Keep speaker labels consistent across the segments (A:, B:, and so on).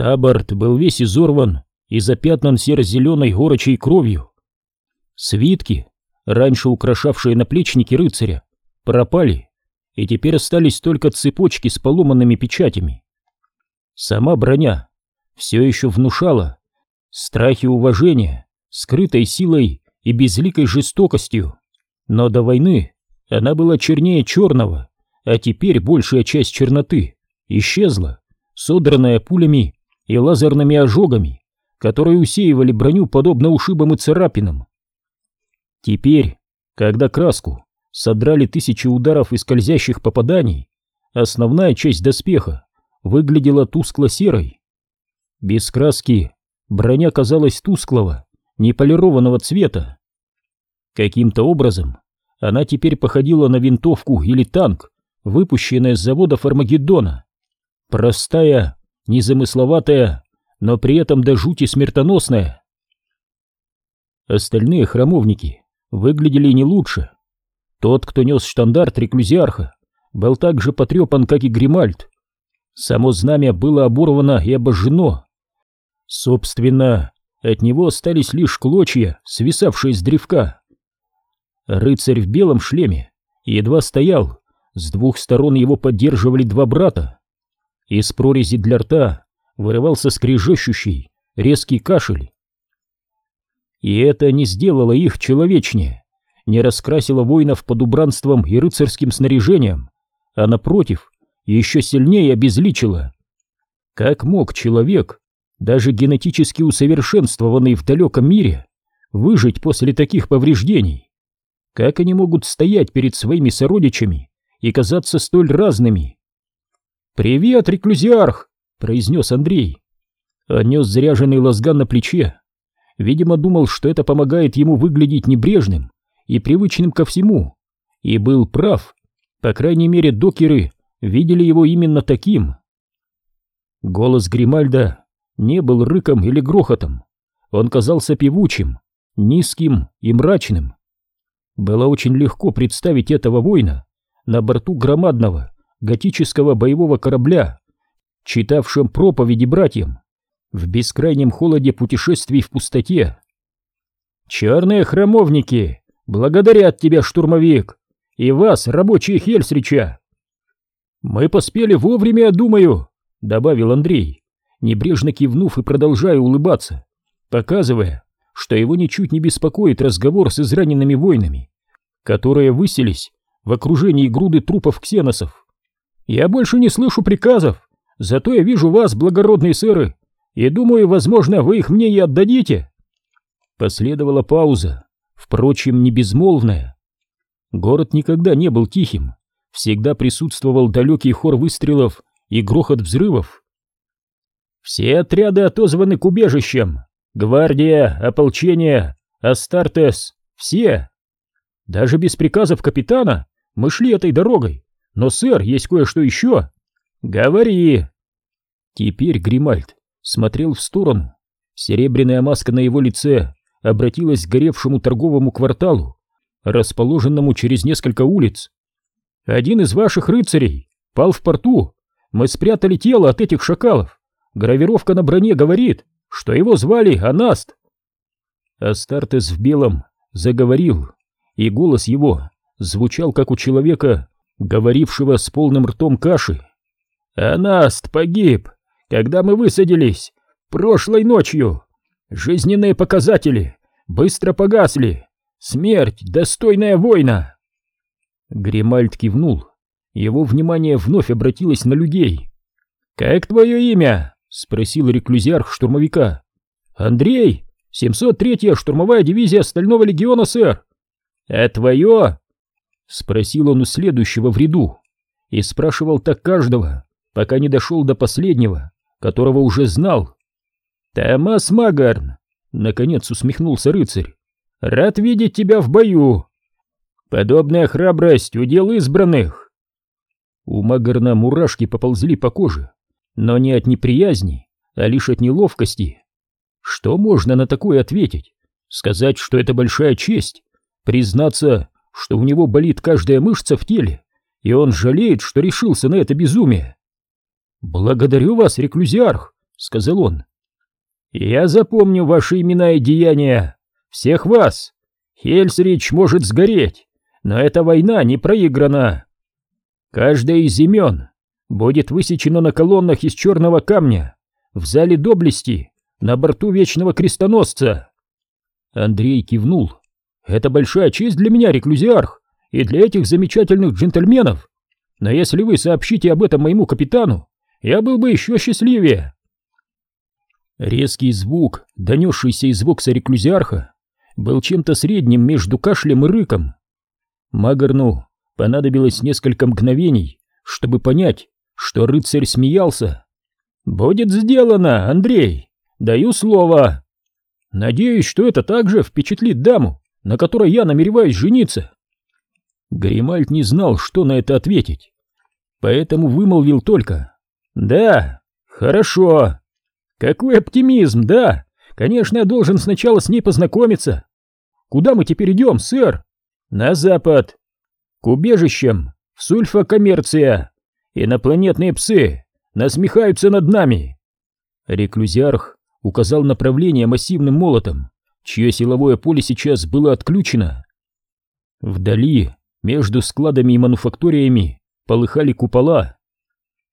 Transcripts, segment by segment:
A: Таборт был весь изорван и запятнан серо-зеленой горочей кровью. Свитки, раньше украшавшие наплечники рыцаря, пропали, и теперь остались только цепочки с поломанными печатями. Сама броня все еще внушала страхи уважения, скрытой силой и безликой жестокостью, но до войны она была чернее черного, а теперь большая часть черноты исчезла, содранная пулями и лазерными ожогами, которые усеивали броню подобно ушибам и царапинам. Теперь, когда краску содрали тысячи ударов и скользящих попаданий, основная часть доспеха выглядела тускло-серой. Без краски броня казалась тусклого, неполированного цвета. Каким-то образом она теперь походила на винтовку или танк, выпущенная с завода Фармагеддона. Простая, незамысловатая, но при этом до жути смертоносная. Остальные храмовники выглядели не лучше. Тот, кто нес штандарт реклюзиарха, был так же потрепан, как и Гримальд. Само знамя было оборвано и обожжено. Собственно, от него остались лишь клочья, свисавшие с древка. Рыцарь в белом шлеме едва стоял, с двух сторон его поддерживали два брата. Из прорези для рта вырывался скрежещущий, резкий кашель. И это не сделало их человечнее, не раскрасило воинов под убранством и рыцарским снаряжением, а напротив, еще сильнее обезличило. Как мог человек, даже генетически усовершенствованный в далеком мире, выжить после таких повреждений? Как они могут стоять перед своими сородичами и казаться столь разными? «Привет, реклюзиарх!» — произнес Андрей. Он нес заряженный лазган на плече. Видимо, думал, что это помогает ему выглядеть небрежным и привычным ко всему. И был прав. По крайней мере, докеры видели его именно таким. Голос Гримальда не был рыком или грохотом. Он казался певучим, низким и мрачным. Было очень легко представить этого воина на борту громадного готического боевого корабля, читавшим проповеди братьям в бескрайнем холоде путешествий в пустоте. «Черные храмовники благодарят тебя, штурмовик, и вас, рабочие Хельсрича!» «Мы поспели вовремя, думаю», — добавил Андрей, небрежно кивнув и продолжая улыбаться, показывая, что его ничуть не беспокоит разговор с израненными воинами, которые выселись в окружении груды трупов ксеносов. «Я больше не слышу приказов, зато я вижу вас, благородные сэры, и думаю, возможно, вы их мне и отдадите». Последовала пауза, впрочем, не безмолвная. Город никогда не был тихим, всегда присутствовал далекий хор выстрелов и грохот взрывов. «Все отряды отозваны к убежищам. Гвардия, ополчение, Астартес, все. Даже без приказов капитана мы шли этой дорогой. Но, сэр, есть кое-что еще. Говори!» Теперь Гримальд смотрел в сторону. Серебряная маска на его лице обратилась к горевшему торговому кварталу, расположенному через несколько улиц. Один из ваших рыцарей пал в порту. Мы спрятали тело от этих шакалов. Гравировка на броне говорит, что его звали Анаст. Астартес в белом заговорил, и голос его звучал как у человека, говорившего с полным ртом каши. Анаст погиб, когда мы высадились прошлой ночью. Жизненные показатели быстро погасли. Смерть достойная война. Гримальд кивнул. Его внимание вновь обратилось на людей. «Как твое имя?» — спросил реклюзиарх штурмовика. «Андрей, 703-я штурмовая дивизия Стального легиона, сэр». «А твое?» — спросил он у следующего в ряду. И спрашивал так каждого, пока не дошел до последнего, которого уже знал. «Томас Магарн!» — наконец усмехнулся рыцарь. «Рад видеть тебя в бою!» Подобная храбрость — удел избранных. У Магарна мурашки поползли по коже, но не от неприязни, а лишь от неловкости. Что можно на такое ответить? Сказать, что это большая честь? Признаться, что у него болит каждая мышца в теле, и он жалеет, что решился на это безумие? «Благодарю вас, реклюзиарх», — сказал он. «Я запомню ваши имена и деяния. Всех вас. Хельсрич может сгореть, но эта война не проиграна. Каждое из имен будет высечено на колоннах из черного камня в зале доблести на борту Вечного Крестоносца». Андрей кивнул. «Это большая честь для меня, реклюзиарх, и для этих замечательных джентльменов. Но если вы сообщите об этом моему капитану, я был бы еще счастливее». Резкий звук, донесшийся из вокса реклюзиарха, был чем-то средним между кашлем и рыком. Магарну понадобилось несколько мгновений, чтобы понять, что рыцарь смеялся. «Будет сделано, Андрей! Даю слово!» «Надеюсь, что это также впечатлит даму, на которой я намереваюсь жениться!» Гримальд не знал, что на это ответить, поэтому вымолвил только «Да, хорошо!» Какой оптимизм, да! Конечно, я должен сначала с ней познакомиться. Куда мы теперь идем, сэр? На запад. К убежищам, в сульфа-коммерция. Инопланетные псы насмехаются над нами. Реклюзиарх указал направление массивным молотом, чье силовое поле сейчас было отключено. Вдали, между складами и мануфакториями, полыхали купола.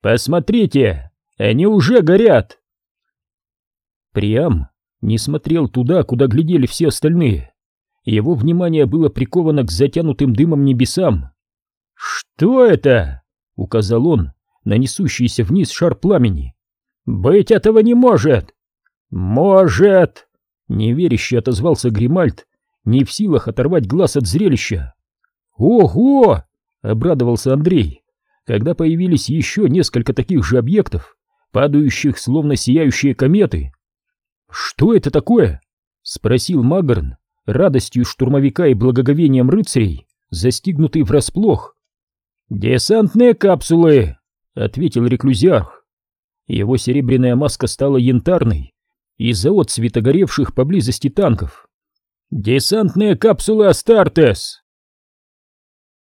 A: «Посмотрите, они уже горят!» Приам не смотрел туда, куда глядели все остальные. Его внимание было приковано к затянутым дымом небесам. «Что это?» — указал он на несущийся вниз шар пламени. «Быть этого не может!» «Может!» — неверяще отозвался Гримальд, не в силах оторвать глаз от зрелища. «Ого!» — обрадовался Андрей, когда появились еще несколько таких же объектов, падающих словно сияющие кометы. «Что это такое?» — спросил Магарн, радостью штурмовика и благоговением рыцарей, застигнутый врасплох. «Десантные капсулы!» — ответил реклюзиарх. Его серебряная маска стала янтарной из-за отцвета горевших поблизости танков. «Десантные капсулы Астартес!»